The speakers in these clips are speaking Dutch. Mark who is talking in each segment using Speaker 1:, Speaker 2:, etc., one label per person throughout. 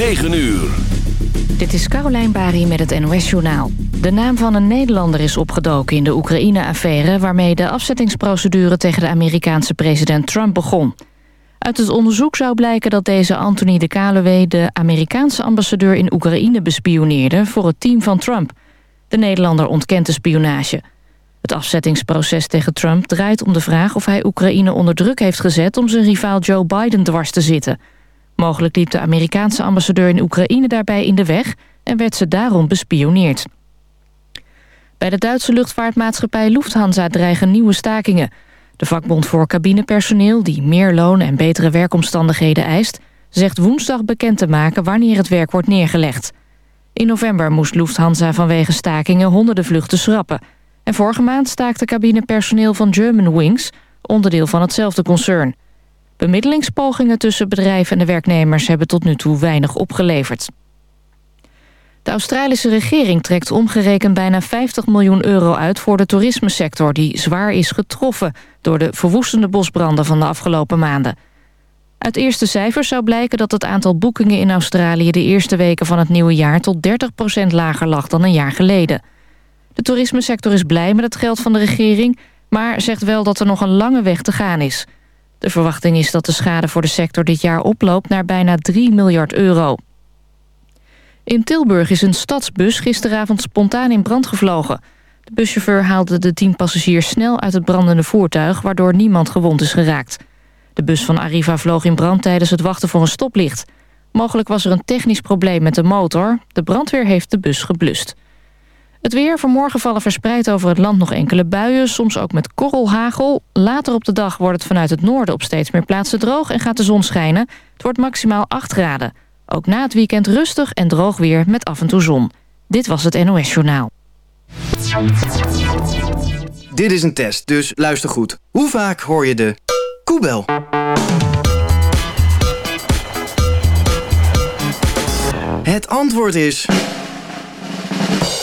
Speaker 1: 9 uur.
Speaker 2: Dit is Carolijn Bari met het NOS Journaal. De naam van een Nederlander is opgedoken in de Oekraïne-affaire... waarmee de afzettingsprocedure tegen de Amerikaanse president Trump begon. Uit het onderzoek zou blijken dat deze Anthony de Kaluwe... de Amerikaanse ambassadeur in Oekraïne bespioneerde voor het team van Trump. De Nederlander ontkent de spionage. Het afzettingsproces tegen Trump draait om de vraag of hij Oekraïne onder druk heeft gezet... om zijn rivaal Joe Biden dwars te zitten... Mogelijk liep de Amerikaanse ambassadeur in Oekraïne daarbij in de weg... en werd ze daarom bespioneerd. Bij de Duitse luchtvaartmaatschappij Lufthansa dreigen nieuwe stakingen. De vakbond voor cabinepersoneel, die meer loon en betere werkomstandigheden eist... zegt woensdag bekend te maken wanneer het werk wordt neergelegd. In november moest Lufthansa vanwege stakingen honderden vluchten schrappen. En vorige maand staakte cabinepersoneel van Germanwings... onderdeel van hetzelfde concern... Bemiddelingspogingen tussen bedrijven en de werknemers hebben tot nu toe weinig opgeleverd. De Australische regering trekt omgerekend bijna 50 miljoen euro uit voor de toerismesector die zwaar is getroffen door de verwoestende bosbranden van de afgelopen maanden. Uit eerste cijfers zou blijken dat het aantal boekingen in Australië de eerste weken van het nieuwe jaar tot 30% lager lag dan een jaar geleden. De toerismesector is blij met het geld van de regering, maar zegt wel dat er nog een lange weg te gaan is. De verwachting is dat de schade voor de sector dit jaar oploopt naar bijna 3 miljard euro. In Tilburg is een stadsbus gisteravond spontaan in brand gevlogen. De buschauffeur haalde de tien passagiers snel uit het brandende voertuig... waardoor niemand gewond is geraakt. De bus van Arriva vloog in brand tijdens het wachten voor een stoplicht. Mogelijk was er een technisch probleem met de motor. De brandweer heeft de bus geblust. Het weer. Vanmorgen vallen verspreid over het land nog enkele buien. Soms ook met korrelhagel. Later op de dag wordt het vanuit het noorden op steeds meer plaatsen droog... en gaat de zon schijnen. Het wordt maximaal 8 graden. Ook na het weekend rustig en droog weer met af en toe zon. Dit was het NOS Journaal.
Speaker 3: Dit is een test, dus luister goed. Hoe vaak hoor je de koebel? Het antwoord is...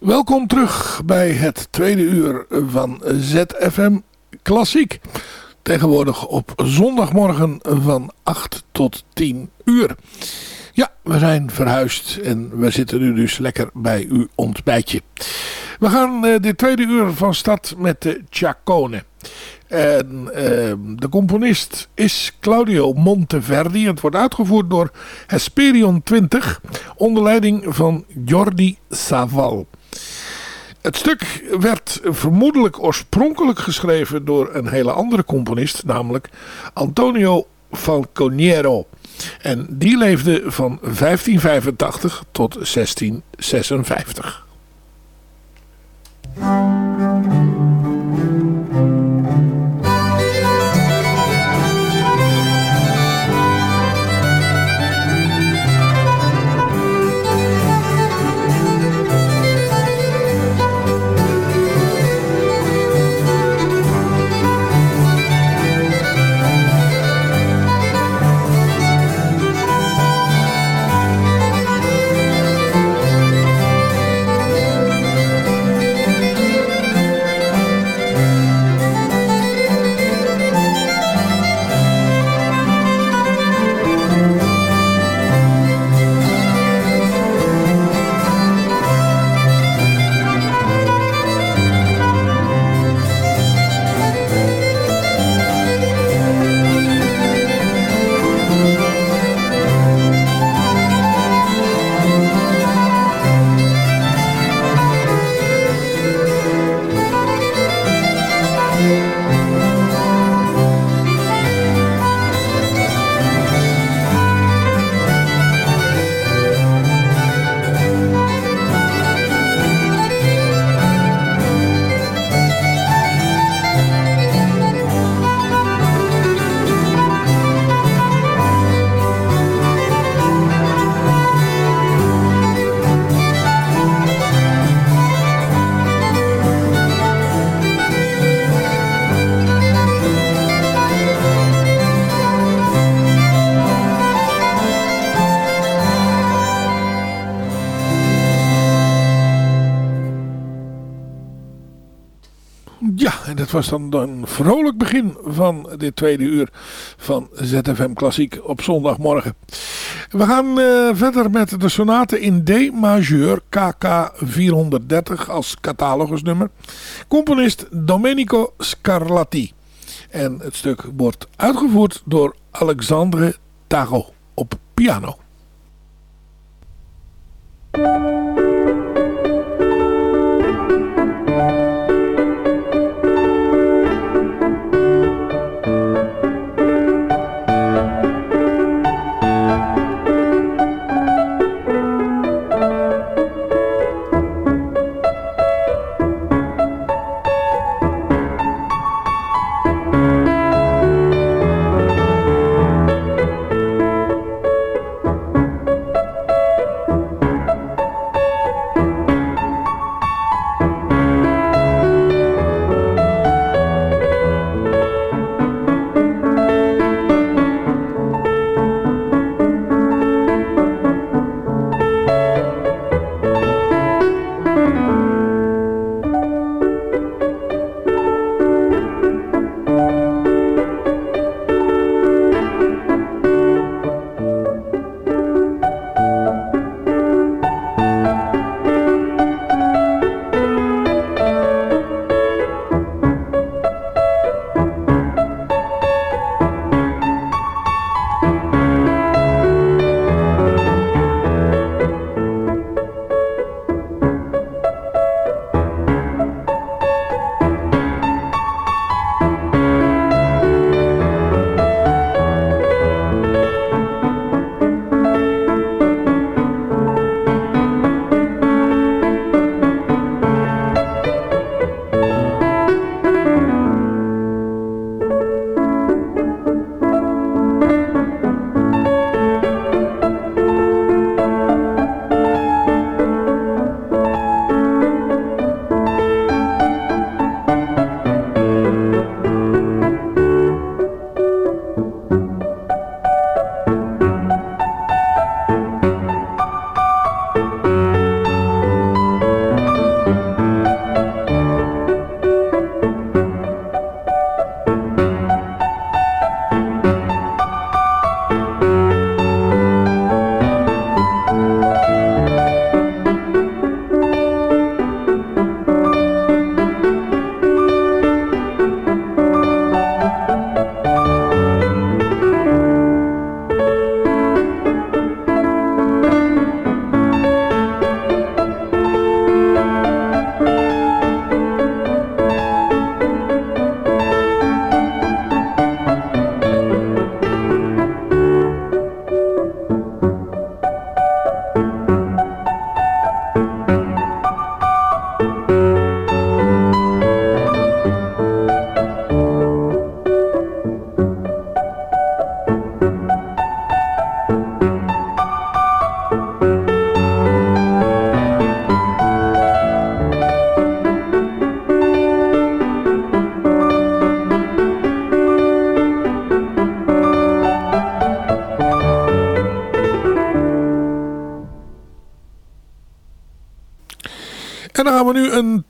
Speaker 4: Welkom terug bij het tweede uur van ZFM Klassiek. Tegenwoordig op zondagmorgen van 8 tot 10 uur. Ja, we zijn verhuisd en we zitten nu dus lekker bij uw ontbijtje. We gaan uh, dit tweede uur van stad met de Ciaccone. En uh, de componist is Claudio Monteverdi. Het wordt uitgevoerd door Hesperion 20 onder leiding van Jordi Saval. Het stuk werd vermoedelijk oorspronkelijk geschreven door een hele andere componist, namelijk Antonio Falconiero. En die leefde van 1585 tot 1656. Dan een vrolijk begin van dit tweede uur van ZFM Klassiek op zondagmorgen. We gaan uh, verder met de sonate in D majeur KK 430 als catalogusnummer. Componist Domenico Scarlatti. En het stuk wordt uitgevoerd door Alexandre Tago op piano.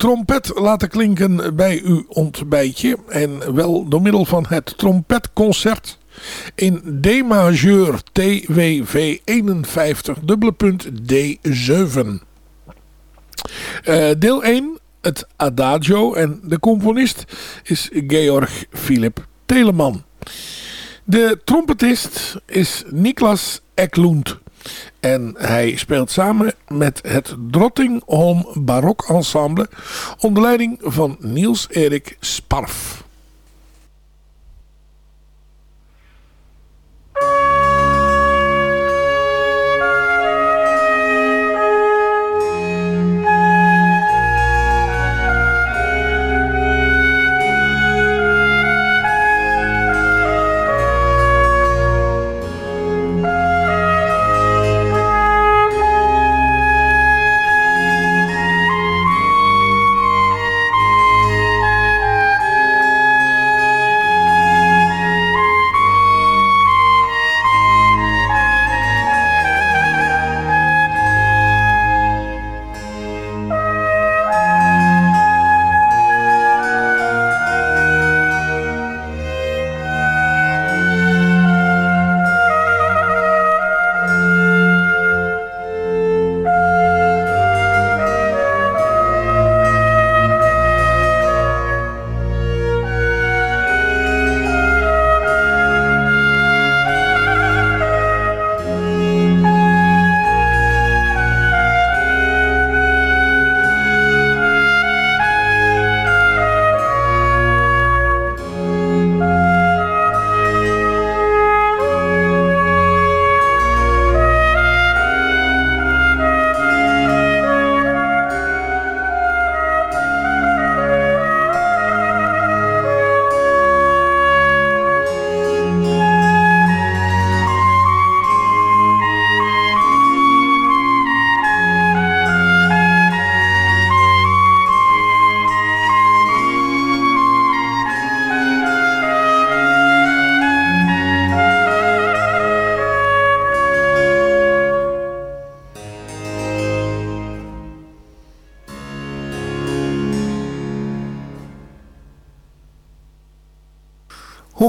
Speaker 4: Trompet laten klinken bij uw ontbijtje. En wel door middel van het trompetconcert in D majeur TWV 51 dubbele punt D7. Uh, deel 1 het Adagio en de componist is Georg Philip Telemann. De trompetist is Niklas Eklund. En hij speelt samen met het Drottingholm Barok Ensemble onder leiding van Niels Erik Sparf.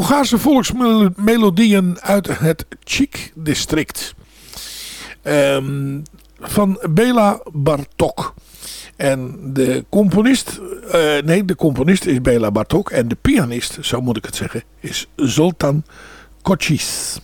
Speaker 4: Hongaarse volksmelodieën uit het Chic-district. Um, van Bela Bartok. En de componist, uh, nee de componist is Bela Bartok en de pianist, zo moet ik het zeggen, is Zoltan Kocis.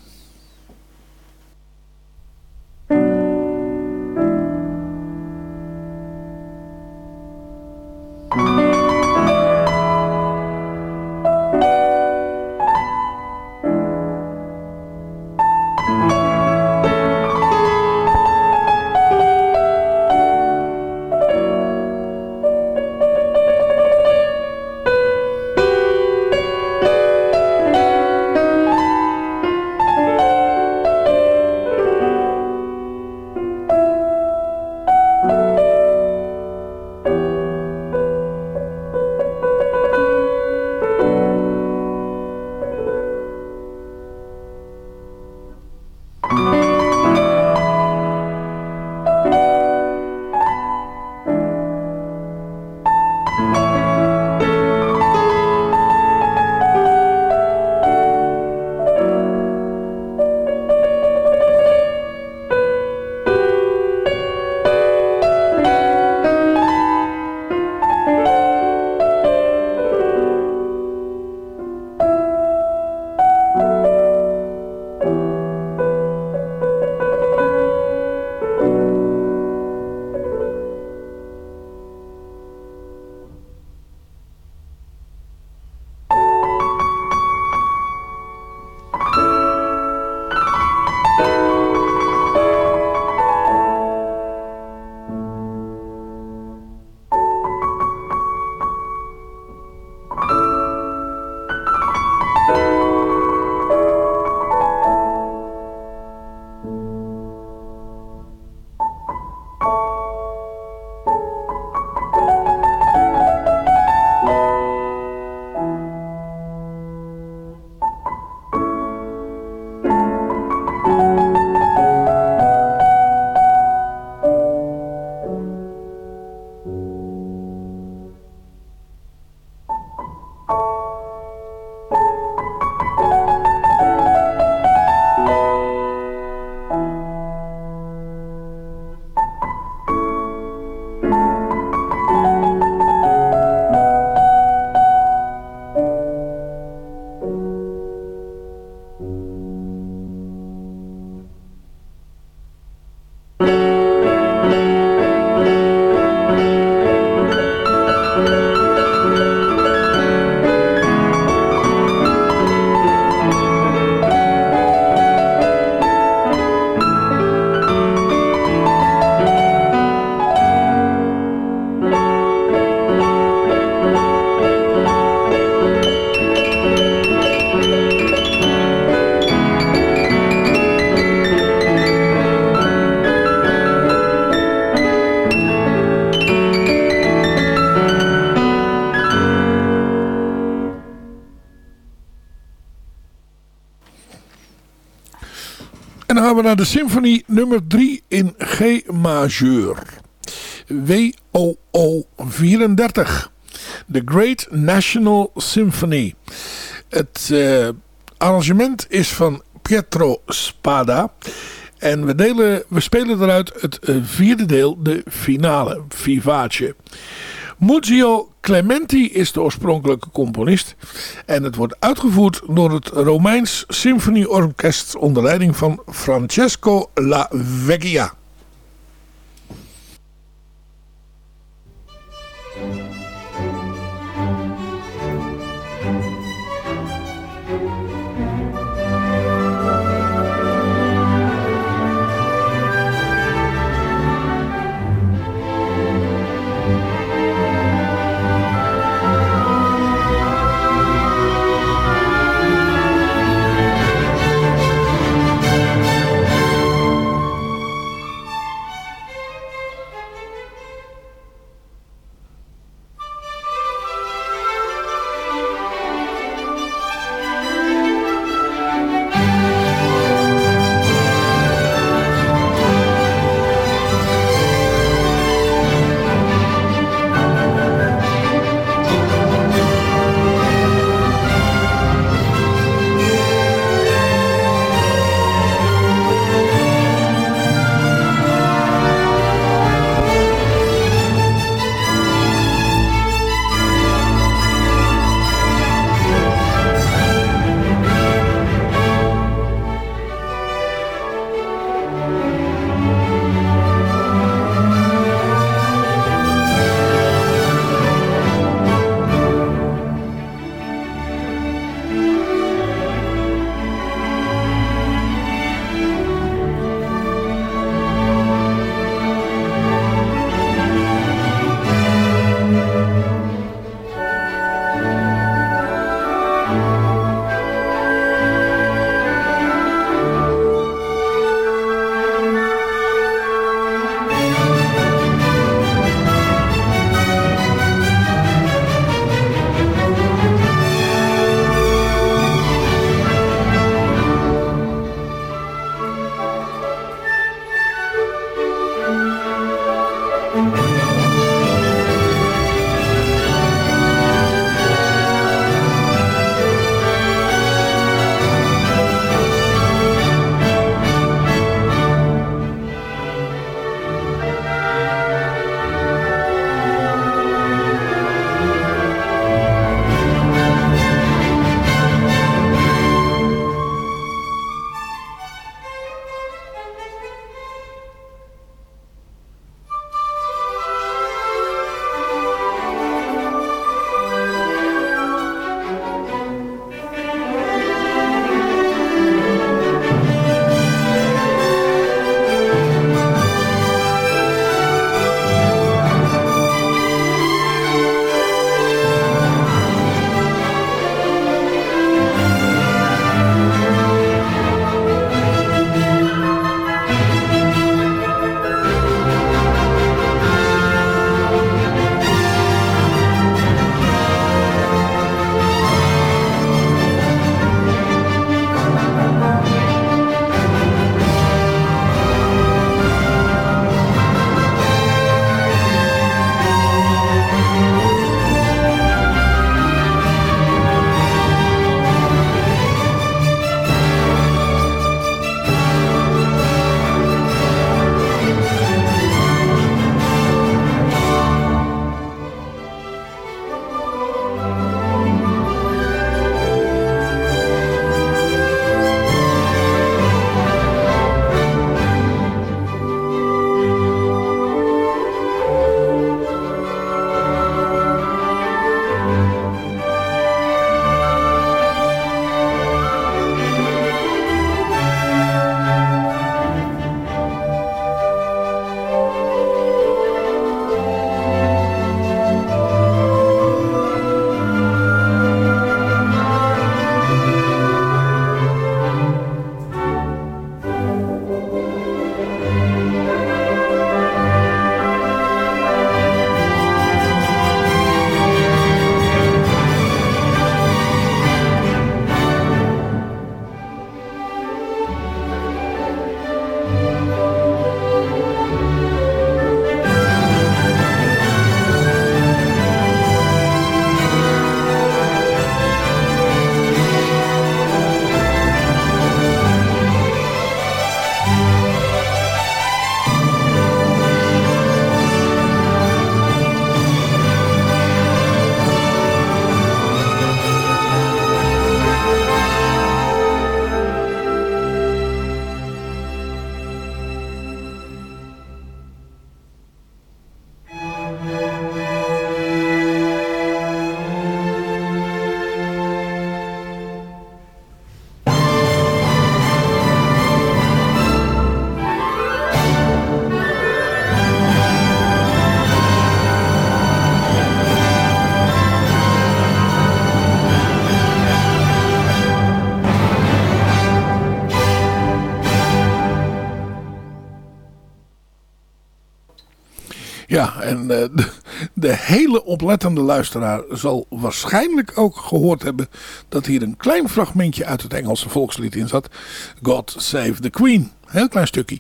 Speaker 4: De symfonie nummer 3 in G majeur. WOO 34. The Great National Symphony. Het uh, arrangement is van Pietro Spada. En we, delen, we spelen eruit het uh, vierde deel, de finale, Vivace. Muzio Clementi is de oorspronkelijke componist. En het wordt uitgevoerd door het Romeins Symfonieorkest onder leiding van Francesco La Vecchia. Oplettende luisteraar zal waarschijnlijk ook gehoord hebben dat hier een klein fragmentje uit het Engelse volkslied in zat. God Save the Queen. Heel klein stukje.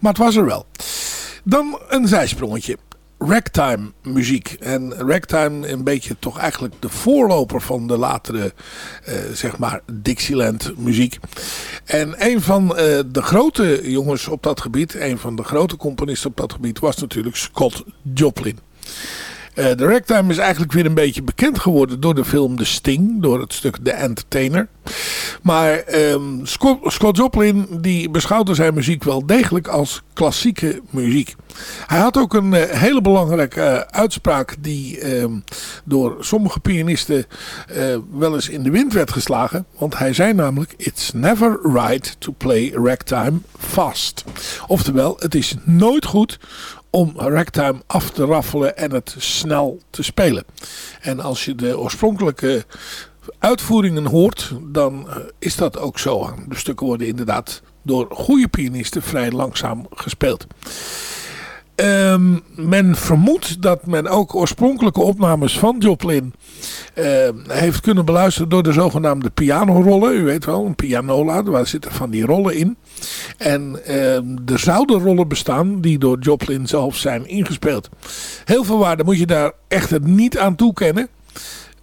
Speaker 4: Maar het was er wel. Dan een zijsprongetje ragtime muziek. En ragtime een beetje toch eigenlijk de voorloper van de latere, uh, zeg maar, Dixieland muziek. En een van uh, de grote jongens op dat gebied, een van de grote componisten op dat gebied, was natuurlijk Scott Joplin. De ragtime is eigenlijk weer een beetje bekend geworden door de film The Sting, door het stuk The Entertainer. Maar um, Scott, Joplin die beschouwde zijn muziek wel degelijk als klassieke muziek. Hij had ook een uh, hele belangrijke uh, uitspraak die um, door sommige pianisten wel eens in de wind werd geslagen. Want hij zei namelijk, it's never right to play ragtime fast. Oftewel, het is nooit goed om ragtime af te raffelen en het snel te spelen. En als je de oorspronkelijke uitvoeringen hoort, dan is dat ook zo. De stukken worden inderdaad door goede pianisten vrij langzaam gespeeld. Ehm, men vermoedt dat men ook oorspronkelijke opnames van Joplin ehm, heeft kunnen beluisteren door de zogenaamde pianorollen. U weet wel, een pianola, waar zitten van die rollen in. En ehm, er zouden rollen bestaan die door Joplin zelf zijn ingespeeld. Heel veel waarde moet je daar echter niet aan toekennen.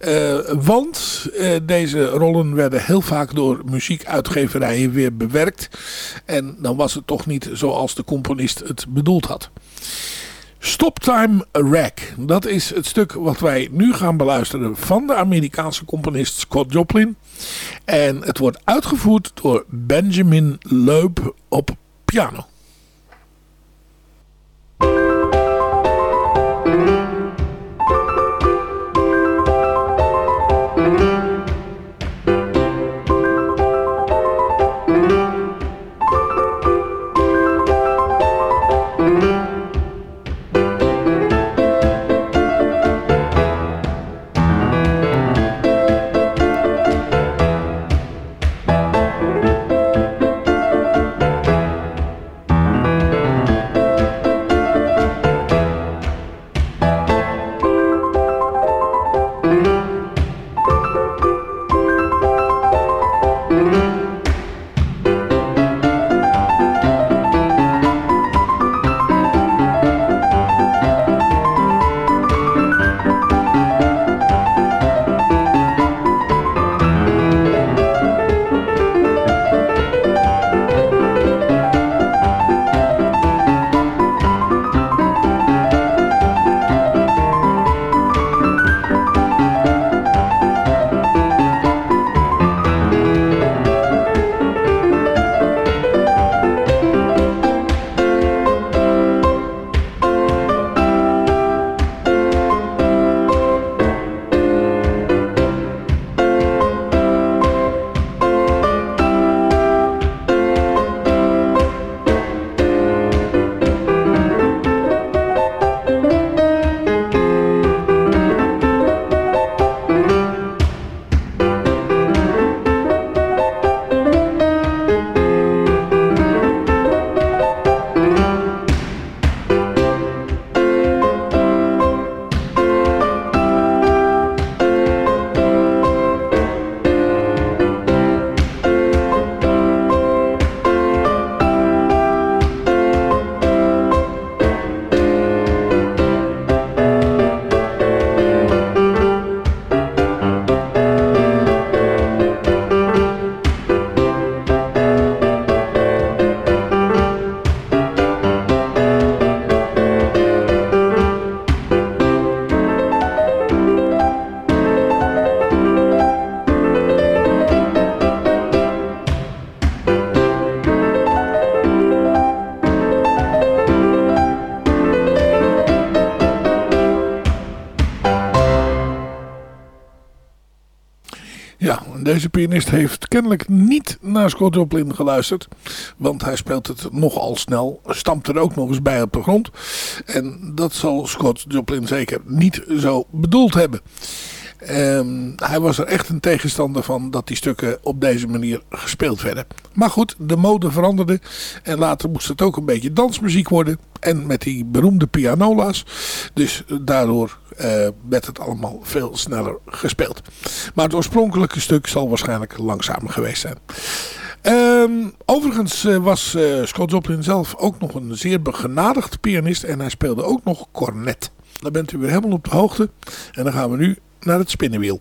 Speaker 4: Uh, want uh, deze rollen werden heel vaak door muziekuitgeverijen weer bewerkt. En dan was het toch niet zoals de componist het bedoeld had. Stoptime Rack. Dat is het stuk wat wij nu gaan beluisteren van de Amerikaanse componist Scott Joplin. En het wordt uitgevoerd door Benjamin Loeb op piano. Deze pianist heeft kennelijk niet naar Scott Joplin geluisterd. Want hij speelt het nogal snel. Stampt er ook nog eens bij op de grond. En dat zal Scott Joplin zeker niet zo bedoeld hebben. Um, hij was er echt een tegenstander van dat die stukken op deze manier gespeeld werden. Maar goed, de mode veranderde. En later moest het ook een beetje dansmuziek worden. En met die beroemde pianola's. Dus daardoor uh, werd het allemaal veel sneller gespeeld. Maar het oorspronkelijke stuk zal waarschijnlijk langzamer geweest zijn. Um, overigens uh, was uh, Scott Joplin zelf ook nog een zeer begenadigd pianist. En hij speelde ook nog cornet. Dan bent u weer helemaal op de hoogte. En dan gaan we nu naar het spinnenwiel.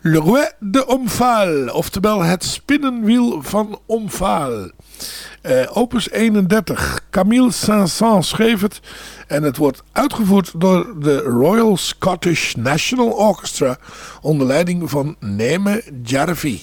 Speaker 4: Le Roi de Omphale, oftewel het spinnenwiel van Omphale. Uh, opus 31, Camille Saint-Saëns schreef het en het wordt uitgevoerd door de Royal Scottish National Orchestra onder leiding van Neme Jarvi.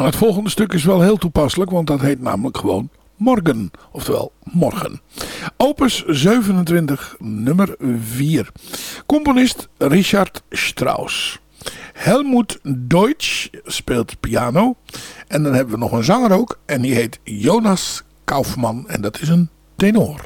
Speaker 5: Ja, het volgende stuk is wel heel toepasselijk, want dat heet namelijk gewoon Morgen, oftewel Morgen. Opus 27, nummer 4. Componist Richard Strauss. Helmut Deutsch speelt piano. En dan hebben we nog een zanger ook. En die heet Jonas Kaufmann. En dat is een tenor.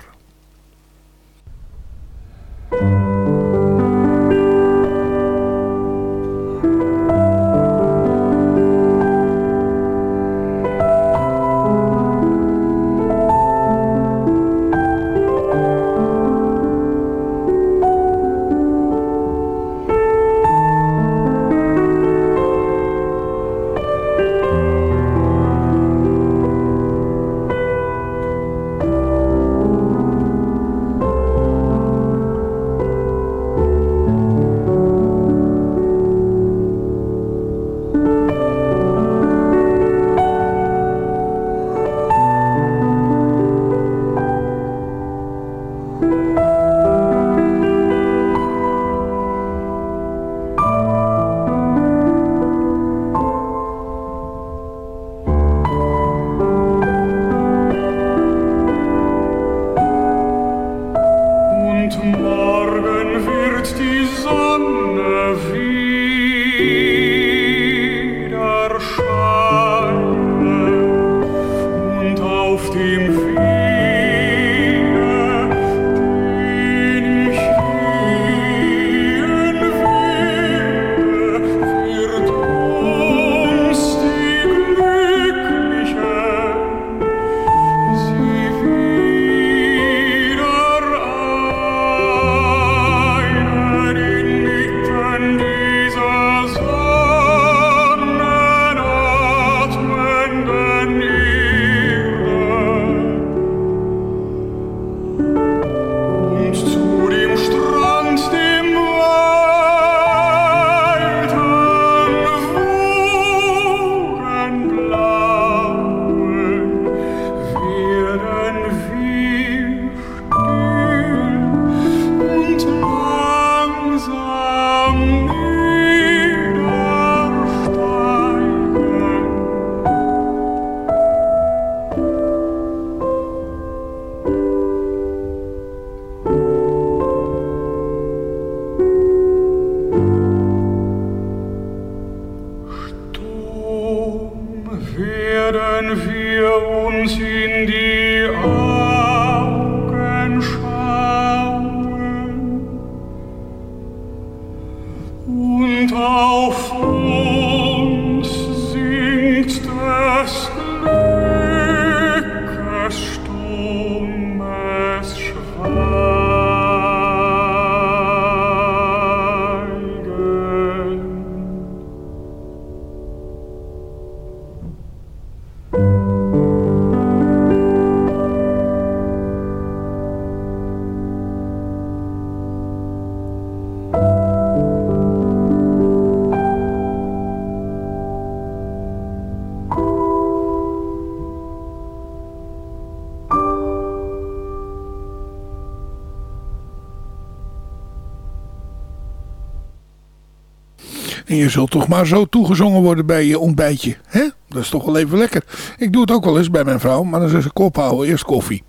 Speaker 5: Je zult toch maar zo toegezongen worden bij je ontbijtje. hè? Dat is toch wel even lekker. Ik doe het ook wel eens bij mijn vrouw. Maar dan is ze kop houden, eerst koffie.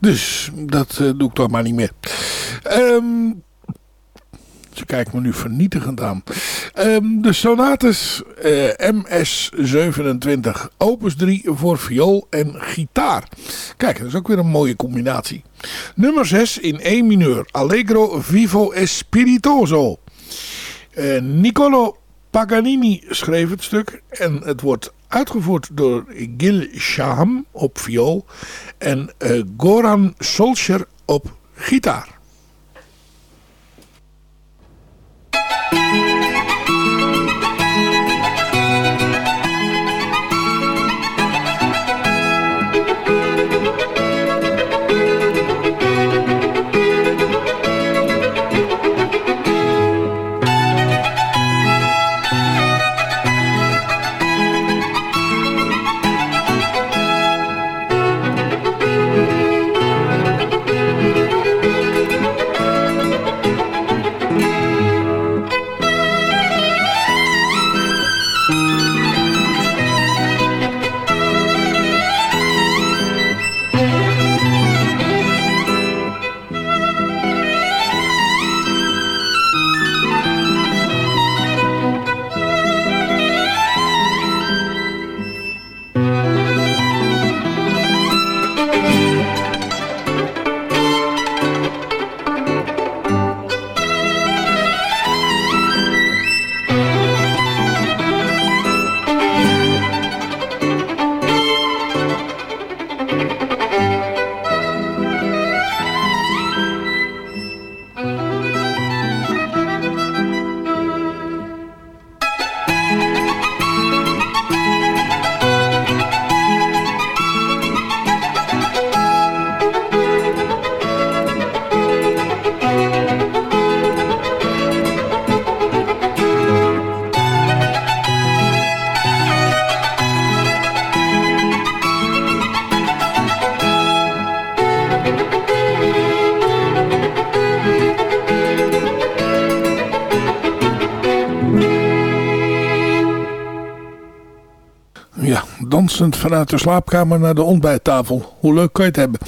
Speaker 5: Dus dat uh, doe ik toch maar niet meer. Um, ze kijkt me nu vernietigend aan. Um, de sonates uh, MS27 opus 3 voor viool en gitaar. Kijk, dat is ook weer een mooie combinatie. Nummer 6 in E mineur. Allegro vivo espiritoso. Uh, Niccolo Paganini schreef het stuk en het wordt uitgevoerd door Gil Shaham op viool en uh, Goran Solskjaer op gitaar.
Speaker 4: Vanuit de slaapkamer naar de ontbijttafel. Hoe leuk kan je het hebben?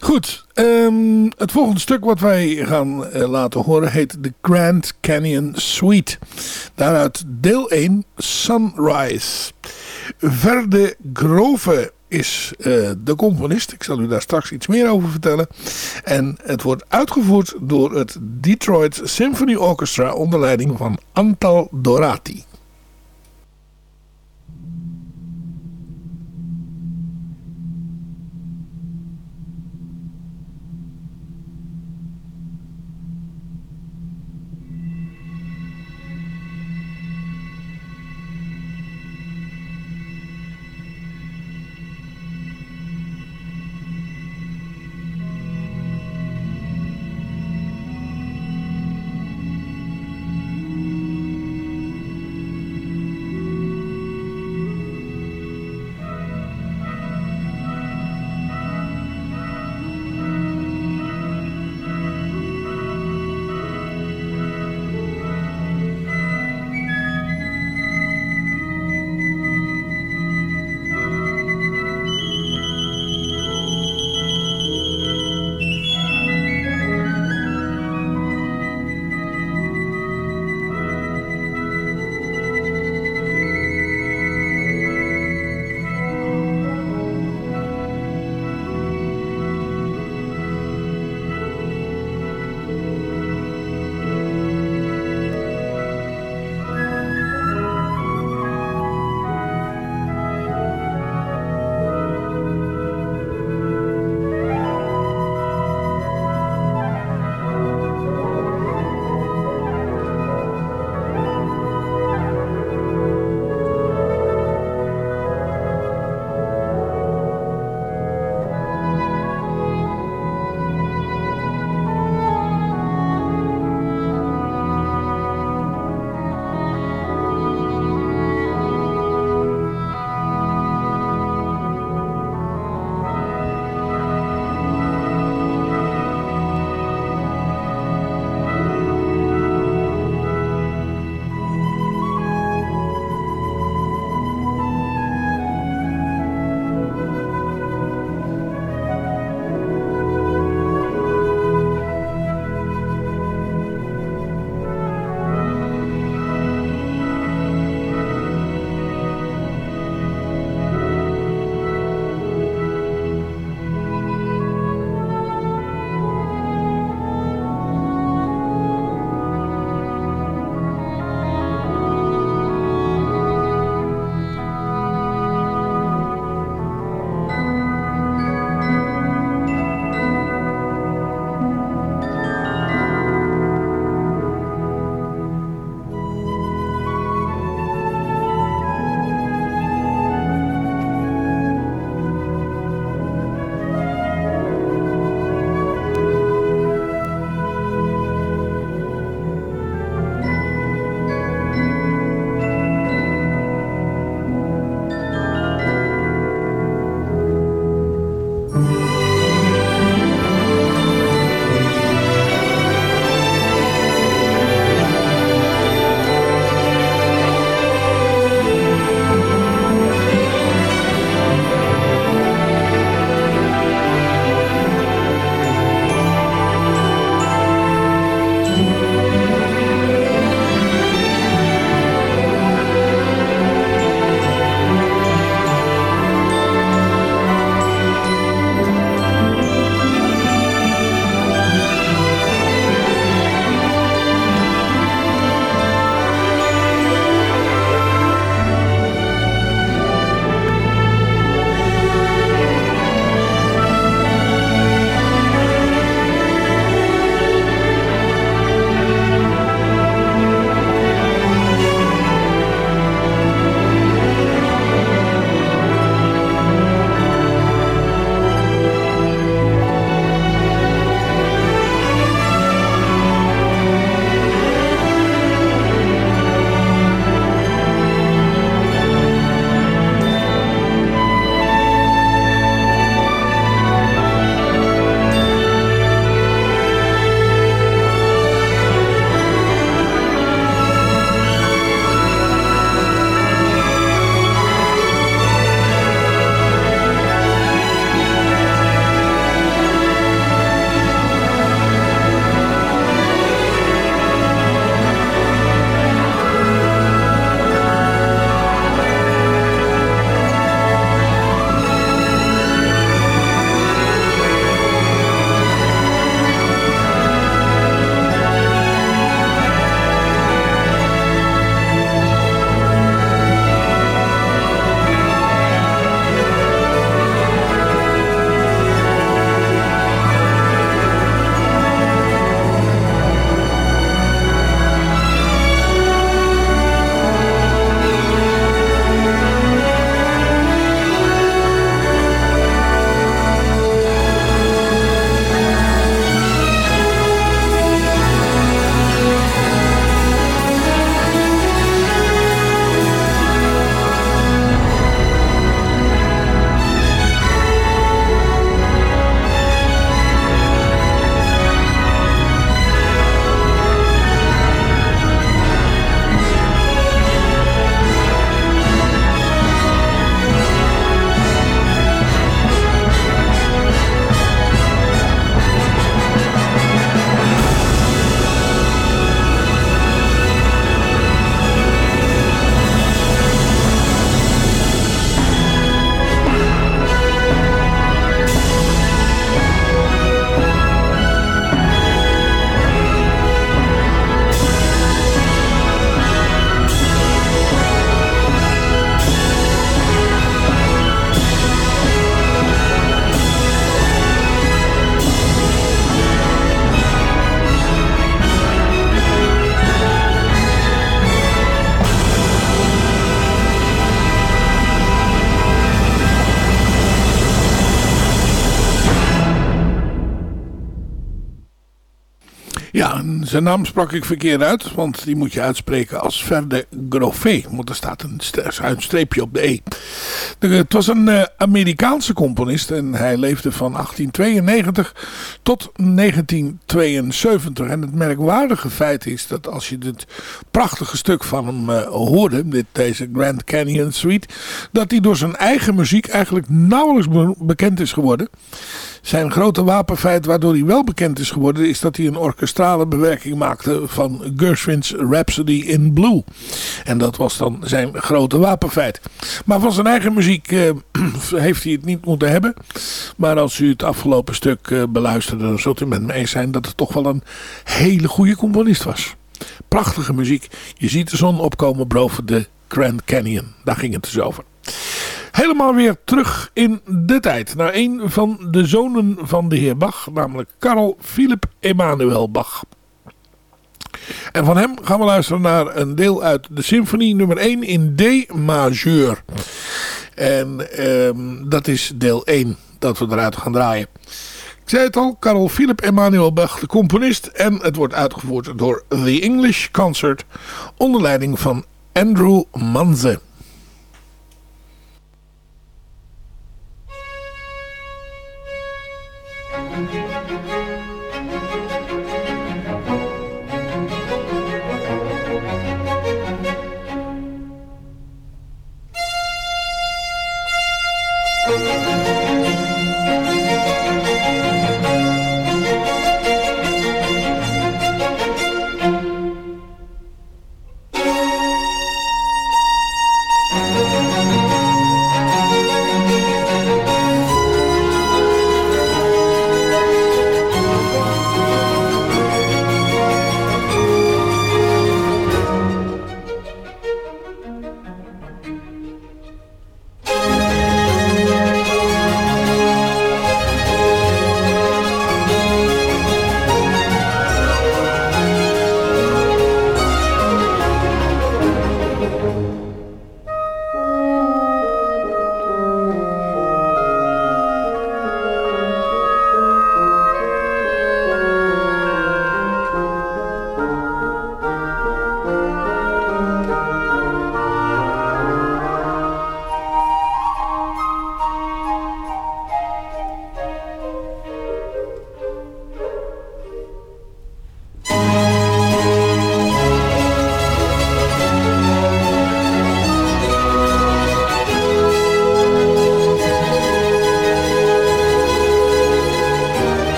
Speaker 4: Goed, ehm, het volgende stuk wat wij gaan eh, laten horen heet The Grand Canyon Suite. Daaruit deel 1, Sunrise. Verde Grove is uh, de componist. Ik zal u daar straks iets meer over vertellen. En het wordt uitgevoerd door het Detroit Symphony Orchestra onder leiding van Antal Dorati. Zijn naam sprak ik verkeerd uit, want die moet je uitspreken als Verde Groffé. Want er staat een, streepje op de E. het was een uh, Amerikaanse componist en hij leefde van 1892 tot 1972. En het merkwaardige feit is dat als je dit prachtige stuk van hem uh, hoorde, dit, deze Grand Canyon Suite, dat hij door zijn eigen muziek eigenlijk nauwelijks bekend is geworden. Zijn grote wapenfeit waardoor hij wel bekend is geworden is dat hij een orkestrale bewerking maakte van Gershwin's Rhapsody in Blue. En dat was dan zijn grote wapenfeit. Maar van zijn eigen muziek eh, heeft hij het niet moeten hebben. Maar als u het afgelopen stuk uh, beluisterde dan zult u met me eens zijn dat het toch wel een hele goede componist was. Prachtige muziek. Je ziet de zon opkomen boven de Grand Canyon. Daar ging het dus over. Helemaal weer terug in de tijd. Naar een van de zonen van de heer Bach. Namelijk Karl Philipp Emanuel Bach. En van hem gaan we luisteren naar een deel uit de symfonie nummer 1 in D majeur. En ehm, dat is deel 1 dat we eruit gaan draaien. Ik zei het al, Karl Philipp Emanuel Bach, de componist. En het wordt uitgevoerd door The English Concert onder leiding van Andrew Manze.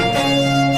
Speaker 4: Música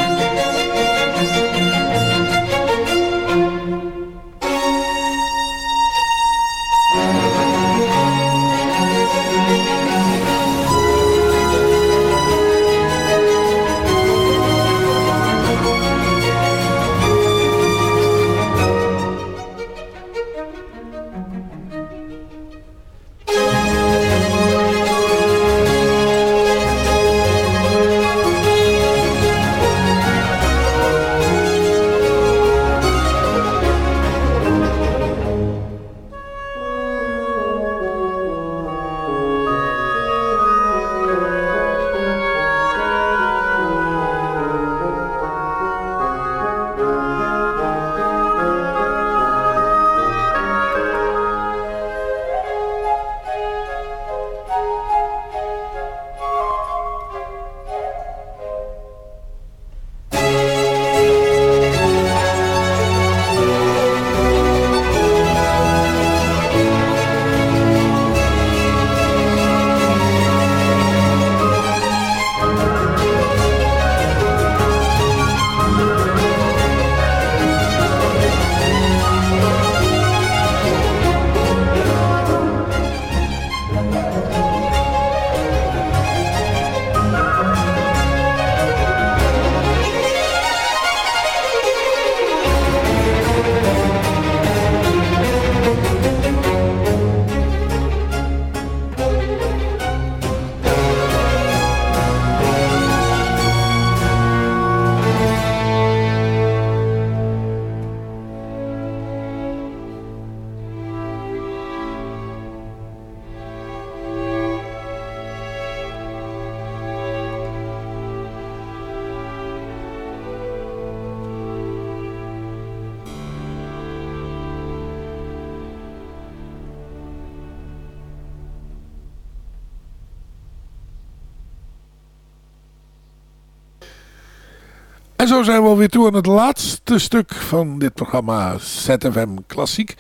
Speaker 4: zo zijn we alweer toe aan het laatste stuk van dit programma ZFM Klassiek.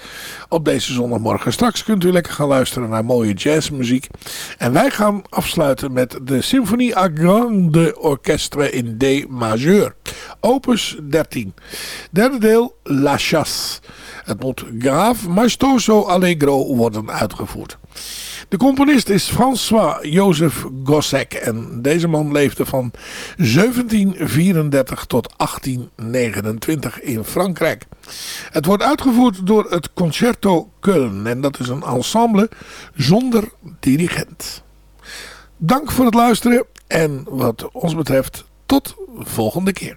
Speaker 4: Op deze zondagmorgen. Straks kunt u lekker gaan luisteren naar mooie jazzmuziek. En wij gaan afsluiten met de Symfonie à Grande Orchestre in D majeur. Opus 13. Derde deel La Chasse. Het moet grave maestoso allegro worden uitgevoerd. De componist is François Joseph Gossec en deze man leefde van 1734 tot 1829 in Frankrijk. Het wordt uitgevoerd door het Concerto Köln en dat is een ensemble zonder dirigent. Dank voor het luisteren en wat ons betreft tot volgende keer.